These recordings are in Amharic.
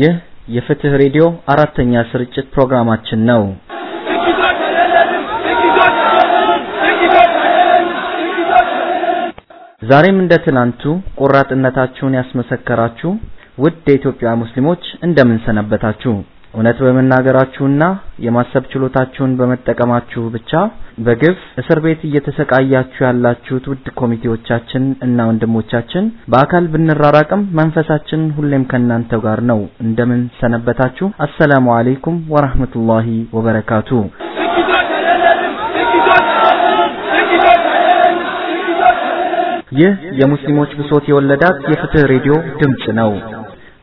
ይህ የፍትህ ሬዲዮ አራተኛ ስርጭት ፕሮግራማችን ነው። ዛሬም እንደ ትናንቱ ቆራጥነታችሁን ያስመሰከራችሁ ውድ የኢትዮጵያ ሙስሊሞች እንደምን ሰነበታችሁ? እውነት በመናገራችሁና የማሰብ ችሎታችሁን በመጠቀማችሁ ብቻ በግፍ እስር ቤት እየተሰቃያችሁ ያላችሁት ውድ ኮሚቴዎቻችን እና ወንድሞቻችን በአካል ብንራራቅም መንፈሳችን ሁሌም ከእናንተ ጋር ነው። እንደምን ሰነበታችሁ? አሰላሙ አለይኩም ወራህመቱላሂ ወበረካቱ። ይህ የሙስሊሞች ብሶት የወለዳት የፍትህ ሬዲዮ ድምጽ ነው።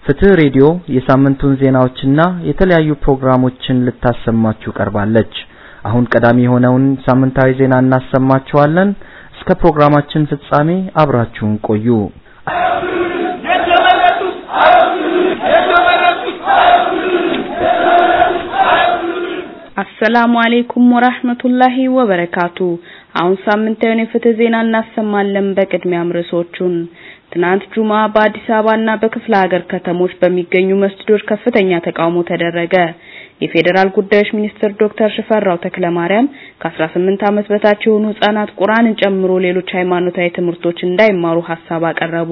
ፍትህ ሬዲዮ የሳምንቱን ዜናዎችና የተለያዩ ፕሮግራሞችን ልታሰማችሁ ቀርባለች። አሁን ቀዳሚ የሆነውን ሳምንታዊ ዜና እናሰማችኋለን። እስከ ፕሮግራማችን ፍጻሜ አብራችሁን ቆዩ። አሰላሙ አሌይኩም ወራህመቱላሂ ወበረካቱ። አሁን ሳምንታዊውን የፍትህ ዜና እናሰማለን። በቅድሚያም ርዕሶቹን ትናንት ጁማ በአዲስ አበባና በክፍለ ሀገር ከተሞች በሚገኙ መስጂዶች ከፍተኛ ተቃውሞ ተደረገ። የፌዴራል ጉዳዮች ሚኒስትር ዶክተር ሽፈራው ተክለማርያም ከ18 ዓመት በታች የሆኑ ህጻናት ቁርአንን ጨምሮ ሌሎች ሃይማኖታዊ ትምህርቶች እንዳይማሩ ሀሳብ አቀረቡ።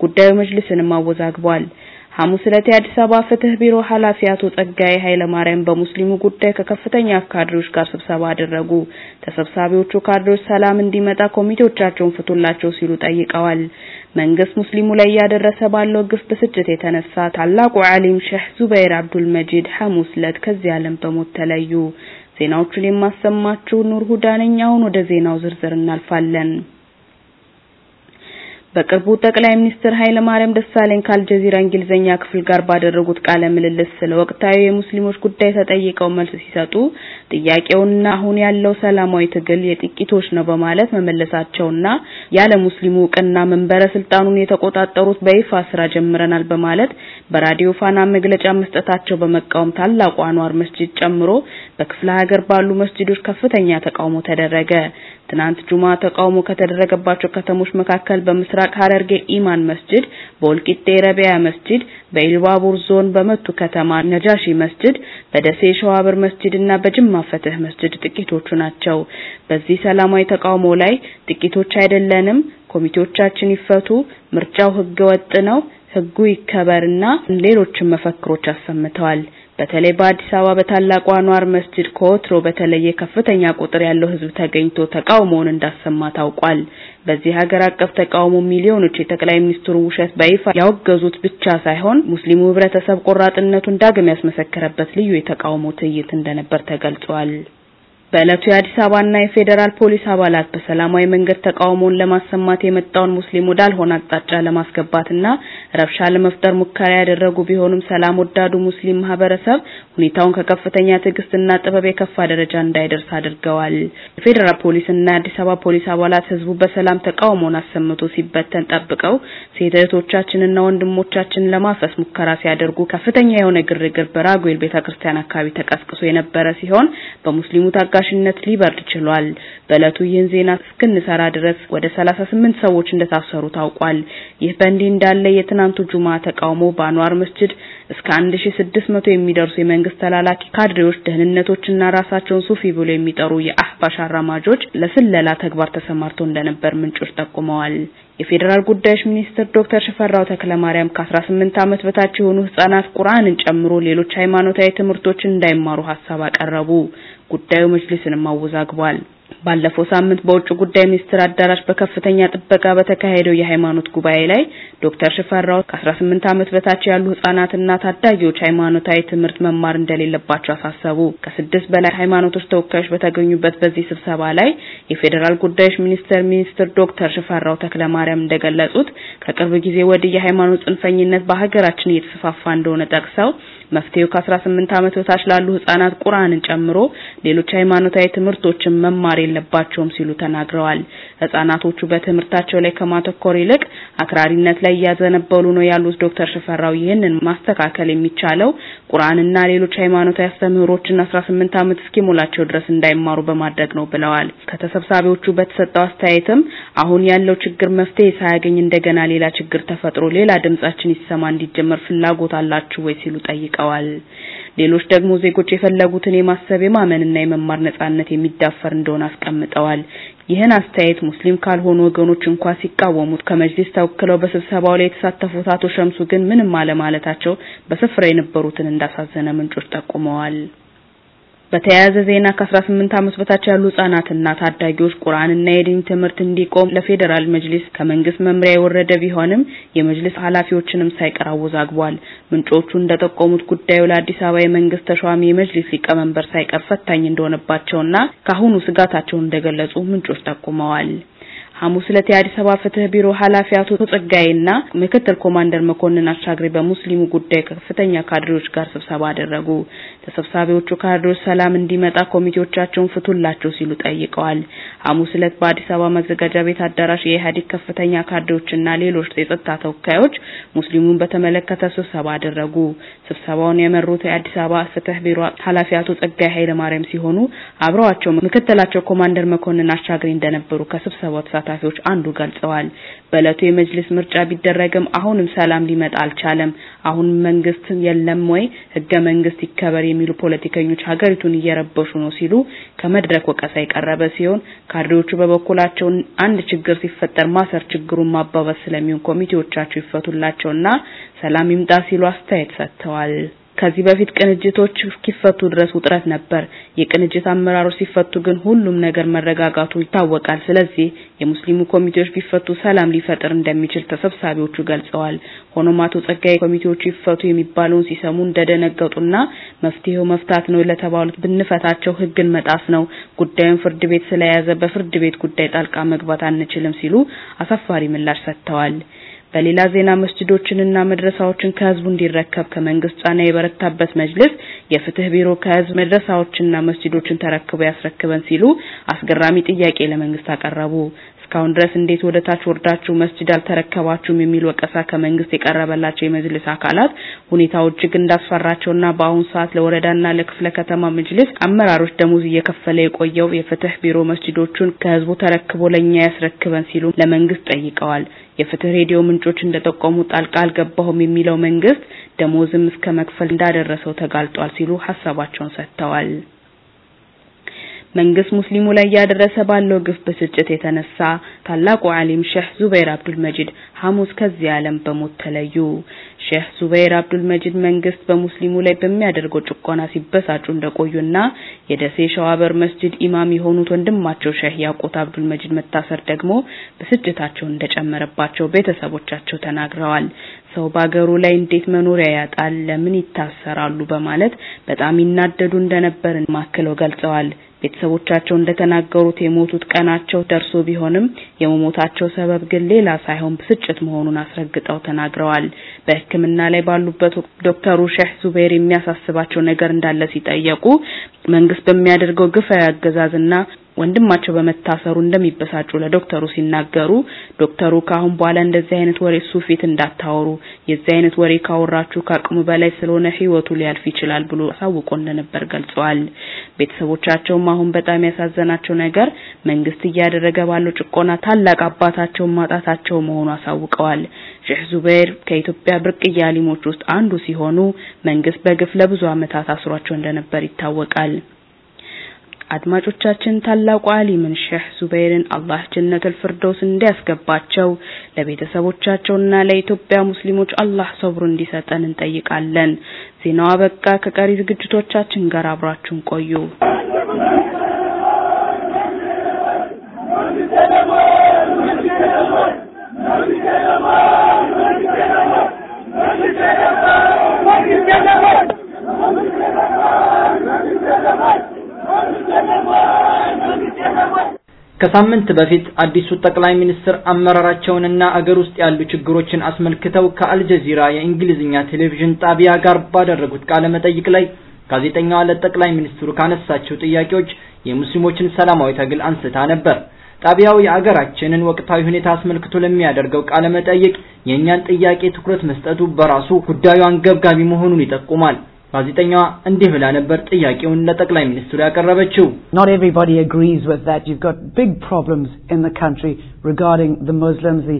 ጉዳዩ መጅልስንም አወዛግቧል። ሐሙስ ዕለት የአዲስ አበባ ፍትህ ቢሮ ኃላፊ አቶ ጸጋዬ ኃይለ ማርያም በሙስሊሙ ጉዳይ ከከፍተኛ ካድሬዎች ጋር ስብሰባ አደረጉ። ተሰብሳቢዎቹ ካድሬዎች ሰላም እንዲመጣ ኮሚቴዎቻቸውን ፍቱላቸው ሲሉ ጠይቀዋል። መንግስት ሙስሊሙ ላይ እያደረሰ ባለው ግፍ ብስጭት የተነሳ ታላቁ ዓሊም ሼህ ዙበይር አብዱል መጂድ ሐሙስ ዕለት ከዚህ ዓለም በሞት ተለዩ። ዜናዎቹን የማሰማችሁ ኑር ሁዳ ነኝ። አሁን ወደ ዜናው ዝርዝር እናልፋለን። በቅርቡ ጠቅላይ ሚኒስትር ኃይለ ማርያም ደሳለኝ ከአልጀዚራ እንግሊዝኛ ክፍል ጋር ባደረጉት ቃለ ምልልስ ስለ ወቅታዊ የሙስሊሞች ጉዳይ ተጠይቀው መልስ ሲሰጡ ጥያቄውና አሁን ያለው ሰላማዊ ትግል የጥቂቶች ነው በማለት መመለሳቸውና ያለ ሙስሊሙ እውቅና መንበረ ስልጣኑን የተቆጣጠሩት በይፋ ስራ ጀምረናል በማለት በራዲዮ ፋና መግለጫ መስጠታቸው በመቃወም ታላቁ አንዋር መስጂድ ጨምሮ በክፍለ ሀገር ባሉ መስጂዶች ከፍተኛ ተቃውሞ ተደረገ። ትናንት ጁማ ተቃውሞ ከተደረገባቸው ከተሞች መካከል በምስራቅ ሐረርጌ ኢማን መስጂድ፣ በወልቂጤ ረቢያ መስጂድ፣ በኢሉባቡር ዞን በመቱ ከተማ ነጃሺ መስጂድ፣ በደሴ ሸዋብር መስጂድ እና በጅማ ፈትህ መስጂድ ጥቂቶቹ ናቸው። በዚህ ሰላማዊ ተቃውሞ ላይ ጥቂቶች አይደለንም፣ ኮሚቴዎቻችን ይፈቱ፣ ምርጫው ህገ ወጥ ነው፣ ህጉ ይከበርና ሌሎችም መፈክሮች አሰምተዋል። በተለይ በአዲስ አበባ በታላቁ አንዋር መስጂድ ከወትሮ በተለየ ከፍተኛ ቁጥር ያለው ህዝብ ተገኝቶ ተቃውሞውን እንዳሰማ ታውቋል። በዚህ ሀገር አቀፍ ተቃውሞ ሚሊዮኖች የጠቅላይ ሚኒስትሩን ውሸት በይፋ ያወገዙት ብቻ ሳይሆን ሙስሊሙ ህብረተሰብ ቆራጥነቱን ዳግም ያስመሰከረበት ልዩ የተቃውሞ ትዕይንት እንደነበር ተገልጿል። በዕለቱ የአዲስ አበባና የፌዴራል ፖሊስ አባላት በሰላማዊ መንገድ ተቃውሞውን ለማሰማት የመጣውን ሙስሊም ወዳልሆነ አቅጣጫ ለማስገባትና ረብሻ ለመፍጠር ሙከራ ያደረጉ ቢሆንም ሰላም ወዳዱ ሙስሊም ማህበረሰብ ሁኔታውን ከከፍተኛ ትዕግስትና ጥበብ የከፋ ደረጃ እንዳይደርስ አድርገዋል። የፌዴራል ፖሊስና የአዲስ አበባ ፖሊስ አባላት ህዝቡ በሰላም ተቃውሞውን አሰምቶ ሲበተን ጠብቀው ሴት ወንድሞቻችንን ለማፈስ ሙከራ ሲያደርጉ ከፍተኛ የሆነ ግርግር በራጉኤል ቤተክርስቲያን አካባቢ ተቀስቅሶ የነበረ ሲሆን በሙስሊሙ ታጋሽነት ሊበርድ ችሏል። በእለቱ ይህን ዜና እስክንሰራ ድረስ ወደ 38 ሰዎች እንደታሰሩ ታውቋል። ይህ በእንዲህ እንዳለ የትናንቱ ጁማ ተቃውሞ በአንዋር መስጂድ እስከ 1600 የሚደርሱ የመንግስት ተላላኪ ካድሬዎች፣ ደህንነቶችና ራሳቸውን ሱፊ ብሎ የሚጠሩ የአህባሽ አራማጆች ለስለላ ተግባር ተሰማርተው እንደነበር ምንጮች ጠቁመዋል። የፌዴራል ጉዳዮች ሚኒስትር ዶክተር ሽፈራው ተክለማርያም ከ18 ዓመት በታች የሆኑ ህጻናት ቁርአንን ጨምሮ ሌሎች ሃይማኖታዊ ትምህርቶችን እንዳይማሩ ሀሳብ አቀረቡ። ጉዳዩ መጅሊስንም አወዛግቧል። ባለፈው ሳምንት በውጭ ጉዳይ ሚኒስትር አዳራሽ በከፍተኛ ጥበቃ በተካሄደው የሃይማኖት ጉባኤ ላይ ዶክተር ሽፈራው ከ18 ዓመት በታች ያሉ ህጻናትና ታዳጊዎች ሃይማኖታዊ ትምህርት መማር እንደሌለባቸው አሳሰቡ። ከስድስት በላይ ሃይማኖቶች ተወካዮች በተገኙበት በዚህ ስብሰባ ላይ የፌዴራል ጉዳዮች ሚኒስቴር ሚኒስትር ዶክተር ሽፈራው ተክለማርያም እንደገለጹት ከቅርብ ጊዜ ወዲህ የሃይማኖት ጽንፈኝነት በሀገራችን እየተስፋፋ እንደሆነ ጠቅሰው መፍትሄው ከ18 ዓመት በታች ላሉ ህጻናት ቁርአንን ጨምሮ ሌሎች ሃይማኖታዊ ትምህርቶችን መማር የለባቸውም ሲሉ ተናግረዋል። ህጻናቶቹ በትምህርታቸው ላይ ከማተኮር ይልቅ አክራሪነት ላይ እያዘነበሉ ነው ያሉት ዶክተር ሽፈራው ይህንን ማስተካከል የሚቻለው ቁርአንና ሌሎች ሃይማኖታዊ አስተምህሮችን 18 ዓመት እስኪሞላቸው ድረስ እንዳይማሩ በማድረግ ነው ብለዋል። ከተሰብሳቢዎቹ በተሰጠው አስተያየትም አሁን ያለው ችግር መፍትሄ ሳያገኝ እንደገና ሌላ ችግር ተፈጥሮ ሌላ ድምጻችን ይሰማ እንዲጀመር ፍላጎት አላችሁ ወይ ሲሉ ጠይቀዋል። ሌሎች ደግሞ ዜጎች የፈለጉትን የማሰብ የማመንና የመማር ነጻነት የሚዳፈር እንደሆነ አስቀምጠዋል። ይህን አስተያየት ሙስሊም ካልሆኑ ወገኖች እንኳ ሲቃወሙት ከመጅሊስ ተወክለው በስብሰባው ላይ የተሳተፉት አቶ ሸምሱ ግን ምንም አለማለታቸው በስፍራ የነበሩትን እንዳሳዘነ ምንጮች ጠቁመዋል። በተያያዘ ዜና ከ18 ዓመት በታች ያሉ ህጻናትና ታዳጊዎች ቁርአንና የዲን ትምህርት እንዲቆም ለፌዴራል መጅሊስ ከመንግስት መምሪያ የወረደ ቢሆንም የመጅሊስ ኃላፊዎችንም ሳይቀር አወዛግቧል። ምንጮቹ እንደጠቆሙት ጉዳዩ ለአዲስ አበባ የመንግስት ተሿሚ የመጅሊስ ሊቀመንበር ሳይቀር ፈታኝ እንደሆነባቸውና ካሁኑ ስጋታቸውን እንደገለጹ ምንጮች ጠቁመዋል። ሐሙስ ዕለት የአዲስ አበባ ፍትህ ቢሮ ኃላፊ አቶ ጸጋይና ምክትል ኮማንደር መኮንን አሻግሬ በሙስሊሙ ጉዳይ ከፍተኛ ካድሬዎች ጋር ስብሰባ አደረጉ። ተሰብሳቢዎቹ ካድሬዎች ሰላም እንዲመጣ ኮሚቴዎቻቸውን ፍቱላቸው ሲሉ ጠይቀዋል። ሐሙስ ዕለት በአዲስ አበባ መዘጋጃ ቤት አዳራሽ የኢህአዴግ ከፍተኛ ካድሬዎችና ሌሎች የጸጥታ ተወካዮች ሙስሊሙን በተመለከተ ስብሰባ አደረጉ። ስብሰባውን የመሩት የአዲስ አበባ ፍትህ ቢሮ ኃላፊ አቶ ጸጋይ ኃይለ ማርያም ሲሆኑ አብረዋቸው ምክትላቸው ኮማንደር መኮንን አሻግሬ እንደነበሩ ከስብሰባው ተሳታፊዎች አንዱ ገልጸዋል። በእለቱ የመጅልስ ምርጫ ቢደረግም አሁንም ሰላም ሊመጣ አልቻለም። አሁን መንግስት የለም ወይ ህገ መንግስት ይከበር የሚሉ ፖለቲከኞች ሀገሪቱን እየረበሹ ነው ሲሉ ከመድረክ ወቀሳ የቀረበ ሲሆን ካድሬዎቹ በበኩላቸው አንድ ችግር ሲፈጠር ማሰር ችግሩን ማባባስ ስለሚሆን ኮሚቴዎቻቸው ይፈቱላቸውና ሰላም ይምጣ ሲሉ አስተያየት ሰጥተዋል። ከዚህ በፊት ቅንጅቶች እስኪፈቱ ድረስ ውጥረት ነበር። የቅንጅት አመራሮች ሲፈቱ ግን ሁሉም ነገር መረጋጋቱ ይታወቃል። ስለዚህ የሙስሊሙ ኮሚቴዎች ቢፈቱ ሰላም ሊፈጥር እንደሚችል ተሰብሳቢዎቹ ገልጸዋል። ሆኖም አቶ ጸጋይ ኮሚቴዎቹ ይፈቱ የሚባለውን ሲሰሙ እንደደነገጡና መፍትሄው መፍታት ነው ለተባሉት ብንፈታቸው ህግን መጣስ ነው፣ ጉዳዩን ፍርድ ቤት ስለያዘ በፍርድ ቤት ጉዳይ ጣልቃ መግባት አንችልም ሲሉ አሳፋሪ ምላሽ ሰጥተዋል። በሌላ ዜና መስጂዶችንና መድረሳዎችን ከህዝቡ እንዲረከብ ከመንግስት ጫና የበረታበት መጅልስ የፍትህ ቢሮ ከህዝብ መድረሳዎችንና መስጂዶችን ተረክቦ ያስረክበን ሲሉ አስገራሚ ጥያቄ ለመንግስት አቀረቡ። እስካሁን ድረስ እንዴት ወደ ታች ወርዳችሁ መስጂድ አልተረከባችሁም የሚል ወቀሳ ከመንግስት የቀረበላቸው የመጅልስ አካላት ሁኔታው እጅግ እንዳስፈራቸውና በአሁኑ ሰዓት ለወረዳና ለክፍለ ከተማ መጅልስ አመራሮች ደሞዝ እየከፈለ የቆየው የፍትህ ቢሮ መስጂዶቹን ከህዝቡ ተረክቦ ለኛ ያስረክበን ሲሉ ለመንግስት ጠይቀዋል። የፍትህ ሬዲዮ ምንጮች እንደጠቆሙ ጣልቃ አልገባሁም የሚለው መንግስት ደሞዝም እስከ መክፈል እንዳደረሰው ተጋልጧል ሲሉ ሀሳባቸውን ሰጥተዋል። መንግስት ሙስሊሙ ላይ እያደረሰ ባለው ግፍ ብስጭት የተነሳ ታላቁ ዓሊም ሼህ ዙበይር አብዱል መጂድ ሐሙስ ከዚህ ዓለም በሞት ተለዩ። ሼህ ዙበይር አብዱል መጂድ መንግስት በሙስሊሙ ላይ በሚያደርገው ጭቆና ሲበሳጩ እንደቆዩና የደሴ ሸዋበር መስጂድ ኢማም የሆኑት ወንድማቸው ሼህ ያቁት አብዱል መጂድ መታሰር ደግሞ ብስጭታቸውን እንደጨመረባቸው ቤተሰቦቻቸው ተናግረዋል። ሰው ባገሩ ላይ እንዴት መኖሪያ ያጣል? ለምን ይታሰራሉ? በማለት በጣም ይናደዱ እንደነበር ማክለው ገልጸዋል። ቤተሰቦቻቸው እንደተናገሩት የሞቱት ቀናቸው ደርሶ ቢሆንም የመሞታቸው ሰበብ ግን ሌላ ሳይሆን ብስጭት መሆኑን አስረግጠው ተናግረዋል። በሕክምና ላይ ባሉበት ዶክተሩ ሼህ ዙበይር የሚያሳስባቸው ነገር እንዳለ ሲጠየቁ መንግስት በሚያደርገው ግፋዊ አገዛዝና ወንድማቸው በመታሰሩ እንደሚበሳጩ ለዶክተሩ ሲናገሩ ዶክተሩ ካሁን በኋላ እንደዚህ አይነት ወሬ እሱ ፊት እንዳታወሩ፣ የዚህ አይነት ወሬ ካወራችሁ ከአቅሙ በላይ ስለሆነ ህይወቱ ሊያልፍ ይችላል ብሎ አሳውቆ እንደነበር ገልጸዋል። ቤተሰቦቻቸውም አሁን በጣም ያሳዘናቸው ነገር መንግስት እያደረገ ባለው ጭቆና ታላቅ አባታቸውን ማጣታቸው መሆኑ አሳውቀዋል። ሼህ ዙበይር ከኢትዮጵያ ብርቅዬ አሊሞች ውስጥ አንዱ ሲሆኑ መንግስት በግፍ ለብዙ ዓመታት አስሯቸው እንደነበር ይታወቃል። አድማጮቻችን ታላቁ አሊምን ሼህ ዙበይርን አላህ ጀነቱል ፊርደውስ እንዲያስገባቸው ለቤተሰቦቻቸውና ለኢትዮጵያ ሙስሊሞች አላህ ሰብሩ እንዲሰጠን እንጠይቃለን። ዜናው አበቃ። ከቀሪ ዝግጅቶቻችን ጋር አብራችሁን ቆዩ። ከሳምንት በፊት አዲሱ ጠቅላይ ሚኒስትር አመራራቸውንና አገር ውስጥ ያሉ ችግሮችን አስመልክተው ከአልጀዚራ የእንግሊዝኛ ቴሌቪዥን ጣቢያ ጋር ባደረጉት ቃለ መጠይቅ ላይ ጋዜጠኛዋ ለጠቅላይ ሚኒስትሩ ካነሳቸው ጥያቄዎች የሙስሊሞችን ሰላማዊ ትግል አንስታ ነበር። ጣቢያው የአገራችንን ወቅታዊ ሁኔታ አስመልክቶ ለሚያደርገው ቃለ መጠይቅ የእኛን ጥያቄ ትኩረት መስጠቱ በራሱ ጉዳዩ አንገብጋቢ መሆኑን ይጠቁማል። ጋዜጠኛዋ እንዲህ ብላ ነበር ጥያቄውን ለጠቅላይ ሚኒስትሩ ያቀረበችው። Not everybody agrees with that. You've got big problems in the country regarding the Muslims, the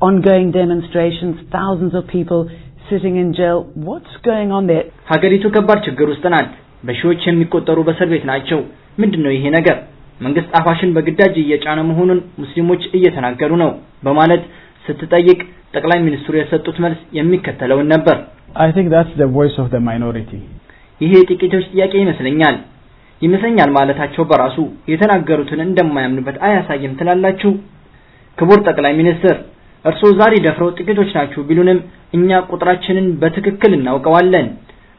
ongoing demonstrations, thousands of people sitting in jail. What's going on there? ሀገሪቱ ከባድ ችግር ውስጥ ናት። በሺዎች የሚቆጠሩ በእስር ቤት ናቸው። ምንድነው ይሄ ነገር? መንግስት አፋሽን በግዳጅ እየጫነ መሆኑን ሙስሊሞች እየተናገሩ ነው በማለት ስትጠይቅ ጠቅላይ ሚኒስትሩ የሰጡት መልስ የሚከተለውን ነበር። I think that's the voice of the minority. ይሄ የጥቂቶች ጥያቄ ይመስለኛል። ይመስለኛል ማለታቸው በራሱ የተናገሩትን እንደማያምኑበት አያሳይም ትላላችሁ? ክቡር ጠቅላይ ሚኒስትር እርስዎ ዛሬ ደፍረው ጥቂቶች ናችሁ ቢሉንም እኛ ቁጥራችንን በትክክል እናውቀዋለን።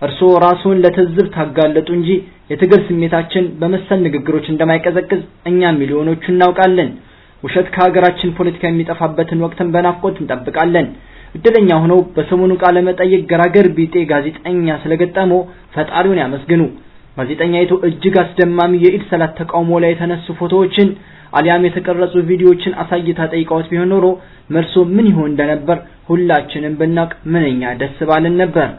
እርስዎ ራስዎን ለትዝብት ታጋለጡ እንጂ የትግል ስሜታችን በመሰል ንግግሮች እንደማይቀዘቅዝ እኛ ሚሊዮኖቹ እናውቃለን። ውሸት ከሀገራችን ፖለቲካ የሚጠፋበትን ወቅትን በናፍቆት እንጠብቃለን። እድለኛ ሆነው በሰሞኑ ቃለ መጠይቅ ገራገር ቢጤ ጋዜጠኛ ስለገጠመው ፈጣሪውን ያመስግኑ። ጋዜጠኛይቱ እጅግ አስደማሚ የኢድ ሰላት ተቃውሞ ላይ የተነሱ ፎቶዎችን አሊያም የተቀረጹ ቪዲዮዎችን አሳይታ ጠይቀውት ቢሆን ኖሮ መልሶ ምን ይሆን እንደነበር ሁላችንም ብናውቅ ምንኛ ደስ ባልን ነበር።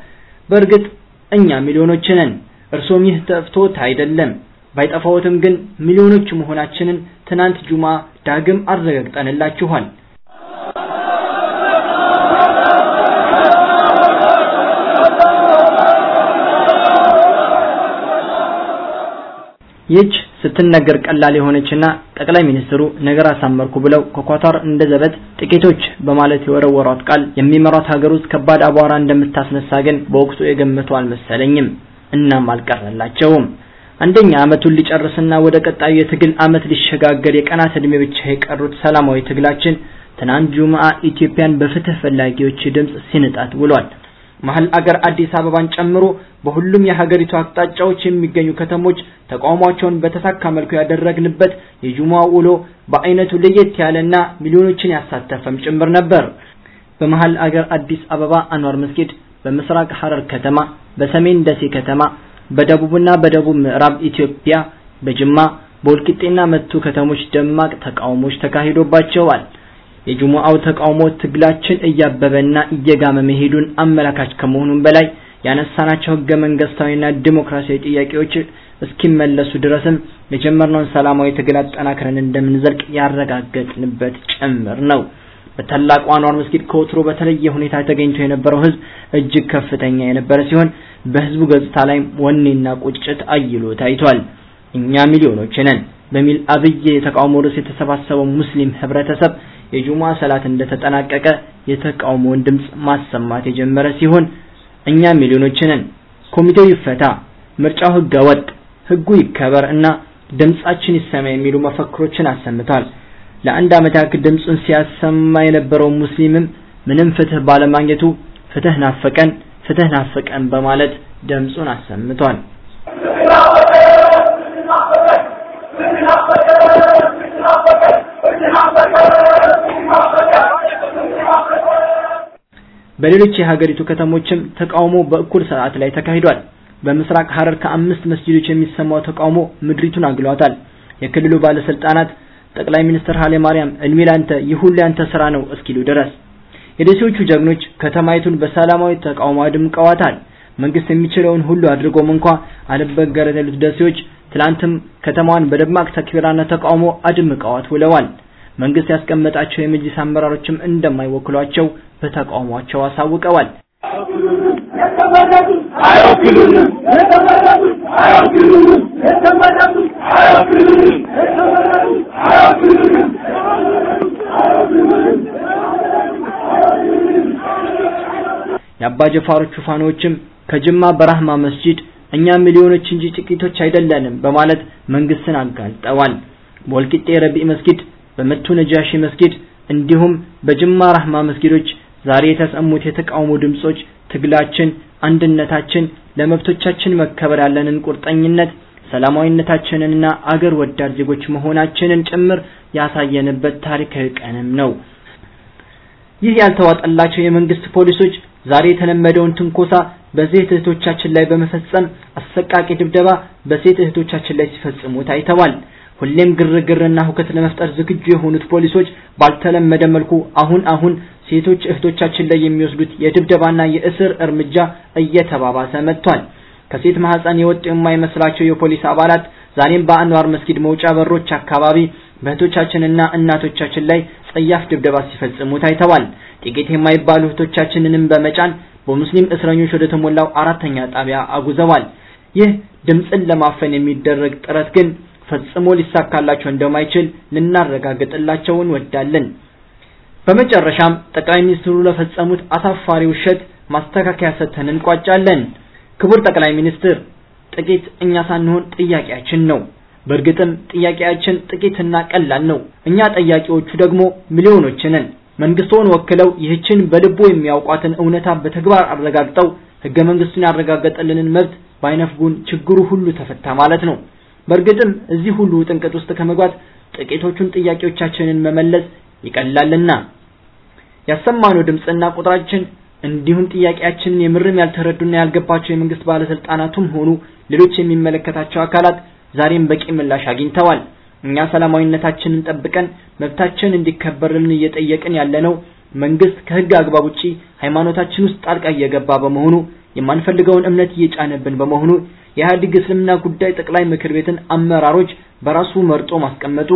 በእርግጥ እኛ ሚሊዮኖች ነን። እርሶም ይህ ጠፍቶት አይደለም። ባይጠፋዎትም ግን ሚሊዮኖች መሆናችንን ትናንት ጁማ ዳግም አረጋግጠንላችኋል። ይህች ስትነገር ቀላል የሆነችና ጠቅላይ ሚኒስትሩ ነገር አሳመርኩ ብለው ከኳታር እንደ ዘበት ጥቂቶች በማለት የወረወሯት ቃል የሚመሯት ሀገር ውስጥ ከባድ አቧራ እንደምታስነሳ ግን በወቅቱ የገመቱ አልመሰለኝም። እናም አልቀረላቸውም። አንደኛ አመቱን ሊጨርስና ወደ ቀጣዩ የትግል አመት ሊሸጋገር የቀናት እድሜ ብቻ የቀሩት ሰላማዊ ትግላችን ትናንት ጁምአ ኢትዮጵያን በፍትህ ፈላጊዎች ድምጽ ሲንጣት ውሏል። መሀል አገር አዲስ አበባን ጨምሮ በሁሉም የሀገሪቱ አቅጣጫዎች የሚገኙ ከተሞች ተቃውሟቸውን በተሳካ መልኩ ያደረግንበት የጁሙአ ውሎ በአይነቱ ለየት ያለና ሚሊዮኖችን ያሳተፈም ጭምር ነበር። በመሀል አገር አዲስ አበባ አንዋር መስጊድ፣ በምስራቅ ሐረር ከተማ፣ በሰሜን ደሴ ከተማ፣ በደቡብና በደቡብ ምዕራብ ኢትዮጵያ በጅማ በወልቂጤና መቱ ከተሞች ደማቅ ተቃውሞች ተካሂዶባቸዋል። የጁሙአው ተቃውሞ ትግላችን እያበበና እየጋመ መሄዱን አመላካች ከመሆኑም በላይ ያነሳናቸው ህገ መንግስታዊና ዲሞክራሲያዊ ጥያቄዎች እስኪመለሱ ድረስም የጀመርነውን ሰላማዊ ትግል አጠናክረን እንደምንዘልቅ ያረጋገጥንበት ጭምር ነው። በታላቁ አንዋር መስጊድ ከወትሮ በተለየ ሁኔታ ተገኝቶ የነበረው ህዝብ እጅግ ከፍተኛ የነበረ ሲሆን በህዝቡ ገጽታ ላይ ወኔና ቁጭት አይሎ ታይቷል። እኛ ሚሊዮኖች ነን በሚል አብይ የተቃውሞ ርዕስ የተሰባሰበው ሙስሊም ህብረተሰብ የጁሙአ ሰላት እንደተጠናቀቀ የተቃውሞውን ድምጽ ማሰማት የጀመረ ሲሆን እኛ ሚሊዮኖች ነን፣ ኮሚቴው ይፈታ፣ ምርጫው ህገ ወጥ፣ ህጉ ይከበር እና ድምጻችን ይሰማ የሚሉ መፈክሮችን አሰምቷል። ለአንድ ዓመት ያክል ድምጹን ሲያሰማ የነበረው ሙስሊምም ምንም ፍትህ ባለማግኘቱ ፍትህ ናፈቀን፣ ፍትህ ናፈቀን በማለት ድምጹን አሰምቷል። በሌሎች የሀገሪቱ ከተሞችም ተቃውሞ በእኩል ሰዓት ላይ ተካሂዷል። በምስራቅ ሐረር ከአምስት መስጂዶች የሚሰማው ተቃውሞ ምድሪቱን አግሏታል። የክልሉ ባለስልጣናት ጠቅላይ ሚኒስትር ኃይለ ማርያም እድሜ ላንተ ይህ ሁሉ ያንተ ስራ ነው እስኪሉ ድረስ የደሴዎቹ ጀግኖች ከተማይቱን በሰላማዊ ተቃውሞ አድምቀዋታል። መንግስት የሚችለውን ሁሉ አድርጎም እንኳ አልበገረት ያሉት ደሴዎች ትላንትም ከተማዋን በደማቅ ተክቢራና ተቃውሞ አድምቀዋት ውለዋል። መንግስት ያስቀመጣቸው የመጅሊስ አመራሮችም እንደማይወክሏቸው በተቃውሟቸው አሳውቀዋል። የአባ ጀፋሮቹ ፋኖችም ከጅማ በራህማ መስጂድ እኛ ሚሊዮኖች እንጂ ጥቂቶች አይደለንም በማለት መንግስትን አጋልጠዋል። በወልቂጤ ረቢዕ መስጊድ፣ በመቱ ነጃሺ መስጊድ እንዲሁም በጅማ ራህማ መስጊዶች ዛሬ የተሰሙት የተቃውሞ ድምጾች ትግላችን፣ አንድነታችን፣ ለመብቶቻችን መከበር ያለንን ቁርጠኝነት፣ ሰላማዊነታችንንና አገር ወዳድ ዜጎች መሆናችንን ጭምር ያሳየንበት ታሪካዊ ቀንም ነው። ይህ ያልተዋጠላቸው የመንግስት ፖሊሶች ዛሬ የተለመደውን ትንኮሳ በሴት እህቶቻችን ላይ በመፈጸም አሰቃቂ ድብደባ በሴት እህቶቻችን ላይ ሲፈጽሙ ታይተዋል። ሁሌም ግርግርና ሁከት ለመፍጠር ዝግጁ የሆኑት ፖሊሶች ባልተለመደ መልኩ አሁን አሁን ሴቶች እህቶቻችን ላይ የሚወስዱት የድብደባና የእስር እርምጃ እየተባባሰ መጥቷል። ከሴት ማህፀን የወጡ የማይመስላቸው የፖሊስ አባላት ዛሬም በአንዋር መስጊድ መውጫ በሮች አካባቢ በእህቶቻችንና እናቶቻችን ላይ ጸያፍ ድብደባ ሲፈጽሙ ታይተዋል። ጥቂት የማይባሉ እህቶቻችንንም በመጫን በሙስሊም እስረኞች ወደ ተሞላው አራተኛ ጣቢያ አጉዘዋል። ይህ ድምፅን ለማፈን የሚደረግ ጥረት ግን ፈጽሞ ሊሳካላቸው እንደማይችል ልናረጋግጥላቸው እንወዳለን። በመጨረሻም ጠቅላይ ሚኒስትሩ ለፈጸሙት አሳፋሪ ውሸት ማስተካከያ ሰጥተን እንቋጫለን። ክቡር ጠቅላይ ሚኒስትር፣ ጥቂት እኛ ሳንሆን ጥያቄያችን ነው። በእርግጥም ጥያቄያችን ጥቂትና ቀላል ነው። እኛ ጠያቂዎቹ ደግሞ ሚሊዮኖች ነን። መንግስቱን ወክለው ይህችን በልቦ የሚያውቋትን እውነታ በተግባር አረጋግጠው ህገ መንግስቱን ያረጋገጠልንን መብት ባይነፍጉን ችግሩ ሁሉ ተፈታ ማለት ነው። በእርግጥም እዚህ ሁሉ ጥንቅጥ ውስጥ ከመግባት ጥቂቶቹን ጥያቄዎቻችንን መመለስ ይቀላልና ያሰማነው ድምፅና ቁጥራችን እንዲሁም ጥያቄያችንን የምርም ያልተረዱና ያልገባቸው የመንግስት ባለስልጣናቱም ሆኑ ሌሎች የሚመለከታቸው አካላት ዛሬም በቂ ምላሽ አግኝተዋል። እኛ ሰላማዊነታችንን ጠብቀን መብታችን እንዲከበርልን እየጠየቅን ያለነው መንግስት ከህግ አግባብ ውጪ ሃይማኖታችን ውስጥ ጣልቃ እየገባ በመሆኑ የማንፈልገውን እምነት እየጫነብን በመሆኑ የኢህአዴግ እስልምና ጉዳይ ጠቅላይ ምክር ቤትን አመራሮች በራሱ መርጦ ማስቀመጡ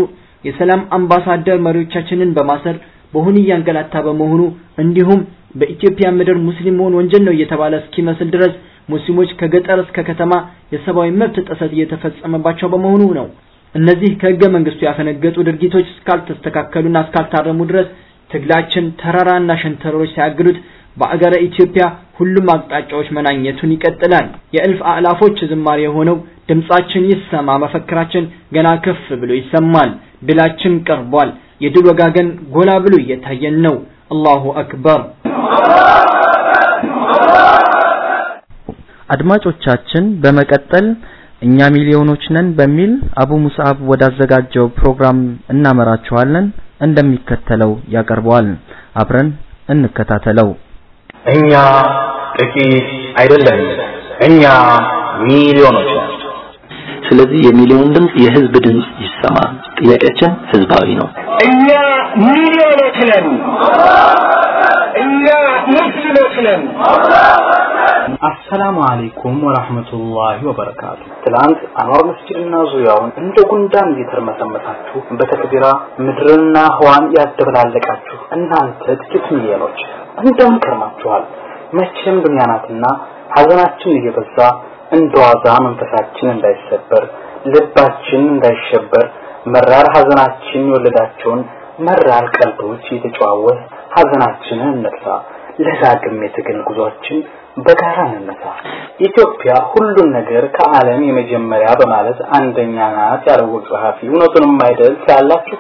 የሰላም አምባሳደር መሪዎቻችንን በማሰር በሁን እያንገላታ በመሆኑ እንዲሁም በኢትዮጵያ ምድር ሙስሊም መሆን ወንጀል ነው እየተባለ እስኪመስል ድረስ ሙስሊሞች ከገጠር እስከ ከተማ የሰብአዊ መብት ጥሰት እየተፈጸመባቸው በመሆኑ ነው። እነዚህ ከህገ መንግስቱ ያፈነገጡ ድርጊቶች እስካልተስተካከሉና እስካልታረሙ ድረስ ትግላችን ተራራና ሸንተረሮች ሳያግዱት በአገረ ኢትዮጵያ ሁሉም አቅጣጫዎች መናኘቱን ይቀጥላል። የእልፍ አእላፎች ዝማሬ የሆነው ድምጻችን ይሰማ መፈክራችን ገና ከፍ ብሎ ይሰማል። ድላችን ቀርቧል። የድል ወጋገን ጎላ ብሎ እየታየን ነው። አላሁ አክበር። አድማጮቻችን በመቀጠል እኛ ሚሊዮኖች ነን በሚል አቡ ሙስዓብ ወዳዘጋጀው ፕሮግራም እናመራችኋለን። እንደሚከተለው ያቀርበዋል። አብረን እንከታተለው። እኛ ጥቂት አይደለም፣ እኛ ሚሊዮኖች ነን። ስለዚህ የሚሊዮን ድምፅ የህዝብ ድምፅ ይሰማ። ጥያቄያችን ህዝባዊ ነው። እኛ ሚሊዮኖች ነን። እኛ ሙስሊሞች ነን። አሰላሙ አለይኩም ወራህመቱላሂ ወበረካቱ። ትላንት አንዋር መስጂድና ዙሪያውን እንደ ጉንዳን እየተርመሰመሳችሁ በተክቢራ ምድርና ህዋን ያደበላለቃችሁ እናንተ ጥቂት ሚሊዮኖች እንደምን ከርማችኋል? መቼም ዱንያ ናትና ሀዘናችን እየበዛ እንደ ዋዛ መንፈሳችን እንዳይሰበር ልባችን እንዳይሸበር መራር ሀዘናችን የወለዳቸውን መራር ቀልዶች እየተጨዋወት ሀዘናችንን እንርሳ። ለዳግም የትግል ጉዟችን በጋራ እንነሳ። ኢትዮጵያ ሁሉን ነገር ከዓለም የመጀመሪያ በማለት አንደኛ ናት ያለው ጸሐፊ እውነቱንም አይደል ትላላችሁ?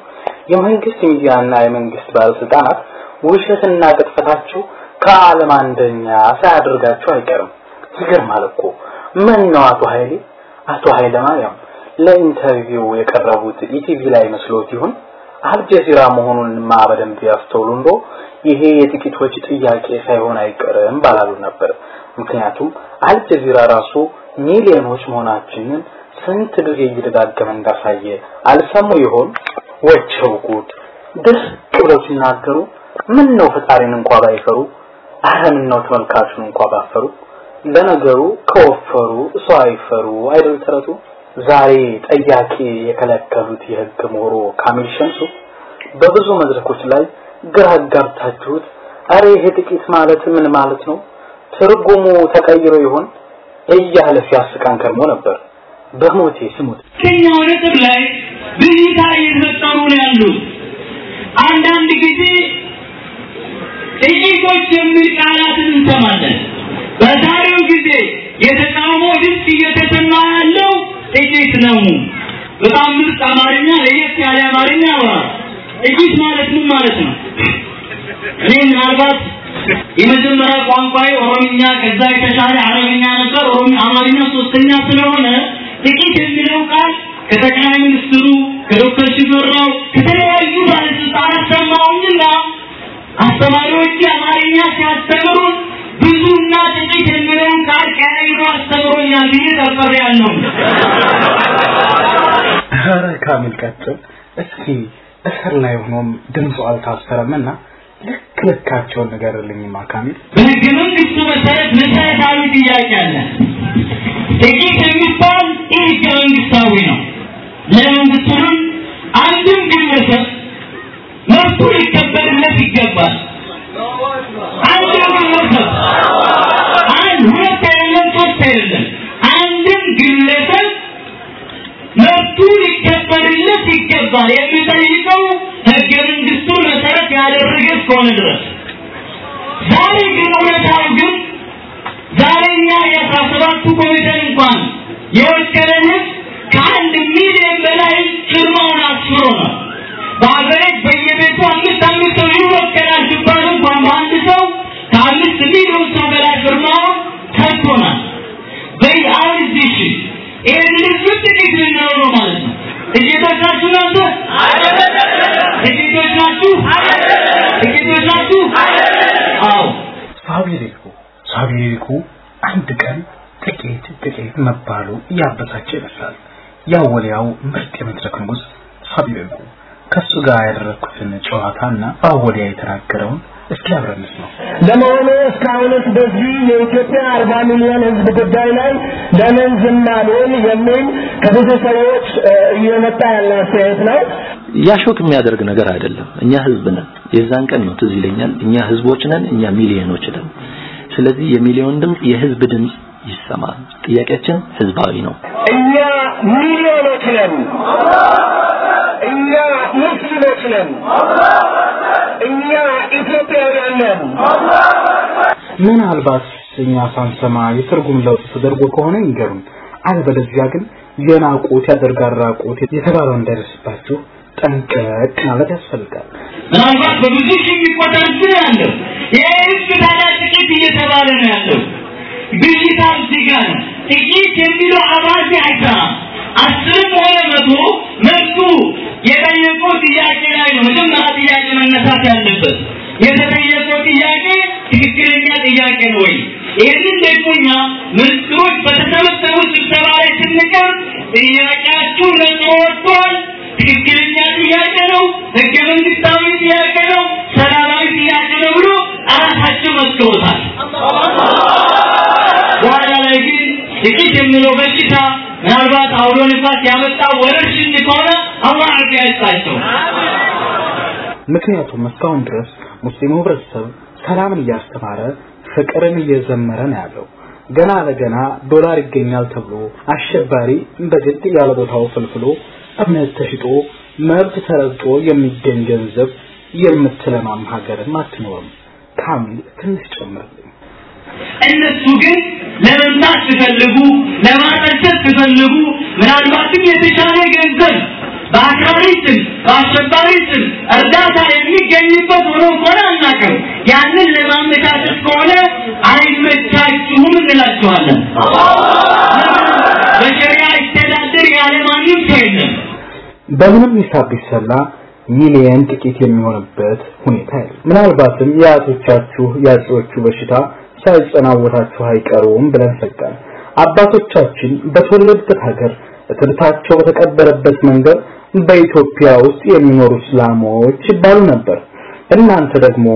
የመንግስት ሚዲያና የመንግስት ባለስልጣናት ውሸትና ቅጥፈታቸው ከዓለም አንደኛ ሳያደርጋቸው አይቀርም። ይገርማል እኮ ምን ነው አቶ ኃይሌ አቶ ኃይለ ለኢንተርቪው የቀረቡት ኢቲቪ ላይ መስሎት ይሁን አልጀዚራ መሆኑንማ በደንብ ያስተውሉ እንዶ ይሄ የጥቂቶች ጥያቄ ሳይሆን አይቀርም ባላሉ ነበር። ምክንያቱም አልጀዚራ ራሱ ሚሊዮኖች መሆናችንን ስንት ጊዜ እየደጋገመ እንዳሳየ አልሰሙ ይሆን? ወቸው ጉድ! ደስ ብለው ሲናገሩ ምን ነው ፈጣሪን እንኳ ባይፈሩ፣ አረ ምን ነው ተመልካቹን እንኳ ባፈሩ። ለነገሩ ከወፈሩ ሰው አይፈሩ አይደል ተረቱ። ዛሬ ጠያቂ የከለከሉት የህግ ምሁሩ ካሚል ሸምሱ በብዙ መድረኮች ላይ ግራ አጋብታችሁት አረ ይሄ ጥቂት ማለት ምን ማለት ነው ትርጉሙ ተቀይሮ ይሆን እያለ ሲያስቃን ከርሞ ነበር። በሞቴ ስሙት። ከኛው ነጥብ ላይ ብዥታ እየተፈጠሩ ነው ያሉት። አንዳንድ ጊዜ ጥቂቶች የሚል እንሰማለን። በዛሬው ጊዜ የተቃውሞ ድምፅ እየተሰማ ያለው ጥቂት ነው። በጣም ምርጥ አማርኛ፣ ለየት ያለ አማርኛ ያወራል። ጥቂት ማለት ምን ማለት ነው? እኔ ምናልባት የመጀመሪያ ቋንቋዬ ኦሮምኛ ከዛ የተሻለ አረብኛ ነበር። ኦሮምኛ አማርኛ ሶስተኛ ስለሆነ ጥቂት የሚለው ቃል ከጠቅላይ ሚኒስትሩ ከዶክተር ሽፈራው ከተለያዩ ባለስልጣናት ሰማሁኝና አስተማሪዎች አማርኛ ሲያስተምሩን ብዙና ጥቂት የሚለውን ቃል ቀያይሮ አስተምሮኛል ብዬ ተፈሬያለሁ። ኧረ ካሚል ቀጥል እስኪ እስር ላይ ሆኖም ድምፁ አልታሰረምና ልክ ልካቸውን ንገርልኝማ ካሚል። በህገ መንግስቱ መሰረት መሰረታዊ ጥያቄ አለ። ጥቂት የሚባል ይህ ህገ መንግስታዊ ነው። ለመንግስቱንም አንድም ግለሰብ መብቱ ሊከበርለት ይገባል። ሊከበርለት ይገባል የሚጠይቀው ህገ መንግስቱን መሰረት ያደረገ እስከሆነ ድረስ ዛሬ ግን እውነታው ግን ዛሬ እኛ የአስራ ሰባቱ ኮሚቴን እንኳን የወከለን ከአንድ ሚሊዮን በላይ ፊርማውን አስፍሮ ነው። በሀገሬት በየቤቱ አምስት አምስት ሰው ይወከላል ሲባል እንኳን በአንድ ሰው ከአምስት ሚሊዮን ሰው በላይ ፊርማውን ሰጥቶናል። እዚህ እሺ ይህንን ህዝብ ጥቂት ማለት ነው። ጥቂቶች ናችሁ እናንተ? ጥቂቶች ናችሁ? ጥቂቶች ናችሁ? አዎ ሳቢሪኩ ሳቢሪኩ አንድ ቀን ጥቂት ጥቂት መባሉ እያበሳጨ ይመስላል። ያው ወዲያው ምርጥ የመድረክ ንጉሥ ሳቢሪኩ ከሱ ጋር ያደረግኩትን ጨዋታና አወዲያ የተናገረውን እስኪ አብረን ነው። ለመሆኑ እስካሁንስ በዚህ የኢትዮጵያ አርባ ሚሊዮን ህዝብ ጉዳይ ላይ ለምን ዝም አሉን የሚል ከብዙ ሰዎች እየመጣ ያለ አስተያየት ነው። ያሾክ የሚያደርግ ነገር አይደለም። እኛ ህዝብ ነን። የዛን ቀን ነው ትዝ ይለኛል። እኛ ህዝቦች ነን፣ እኛ ሚሊዮኖች ነን። ስለዚህ የሚሊዮን ድምፅ የህዝብ ድምፅ ይሰማ። ጥያቄያችን ህዝባዊ ነው። እኛ ሚሊዮኖች ነን። እኛ ሙስሊሞች ነን። እኛ ኢትዮጵያውያን ነን። ምናልባት እኛ ሳንሰማ የትርጉም ለውጥ ተደርጎ ከሆነ ይንገሩን። አለበለዚያ ግን የናቁት ያደርጋል ራቁት የተባለው እንዳይደርስባችሁ ጠንቀቅ ማለት ያስፈልጋል። ምናልባት በብዙ ሺህ የሚቆጠር ህዝብ ያለው። ይህ ህዝብ ታዲያ ጥቂት እየተባለ ነው ያለው። ብዥታው እዚህ ጋር ነው። ጥቂት የሚለው አባዜ አይሰራም። አስርም ሆነ መቶ መብቱ የጠየቀው ጥያቄ ላይ ነው መጀመሪያ ጥያቄ መነሳት ያለበት። የተጠየቀው ጥያቄ ትክክለኛ ጥያቄ ነው ወይ? ይህንን ደግሞ እኛ ምስክሮች በተሰበሰቡ ስብሰባ ላይ ስንቀርብ ጥያቄያችሁ ነጥሮ ወጥቷል፣ ትክክለኛ ጥያቄ ነው፣ ህገ መንግስታዊ ጥያቄ ነው፣ ሰላማዊ ጥያቄ ነው ብሎ ራሳቸው መስክሮታል። በኋላ ላይ ግን ጥቂት የሚለው በሽታ ምናልባት አውሎ ንፋስ ያመጣው ወረርሽኝ ከሆነ አላህ አፊያ ምክንያቱም እስካሁን ድረስ ሙስሊሙ ህብረተሰብ ሰላምን እያስተማረ ፍቅርን እየዘመረ ነው ያለው። ገና ለገና ዶላር ይገኛል ተብሎ አሸባሪ በግድ ያለ ቦታው ፍልፍሎ እምነት ተሽጦ መብት ተረግጦ የሚገኝ ገንዘብ የምትለማም ሀገርም አትኖርም። ካሚል ትንሽ ጨምርልኝ። እነሱ ግን ለመምታት ሲፈልጉ ለማጠልሸት ሲፈልጉ ምናልባትም የተሻለ ገንዘብ በአክራሪ ስም በአሸባሪ ስም እርዳታ የሚገኝበት ሆኖ ከሆነ አናውቅም። ያንን ለማመቻቸት ከሆነ አይመቻችሁም እንላችኋለን። በሸሪያ ይተዳደር ያለ ማንም የለም። በምንም ሂሳብ ቢሰላ ሚሊየን ጥቂት የሚሆንበት ሁኔታ የለም። ምናልባትም የአያቶቻችሁ የአጼዎቹ በሽታ ሳይጸናወታችሁ አይቀሩም ብለን ሰጋን። አባቶቻችን በተወለዱበት ሀገር እትብታቸው በተቀበረበት መንገድ በኢትዮጵያ ውስጥ የሚኖሩ እስላሞች ይባሉ ነበር። እናንተ ደግሞ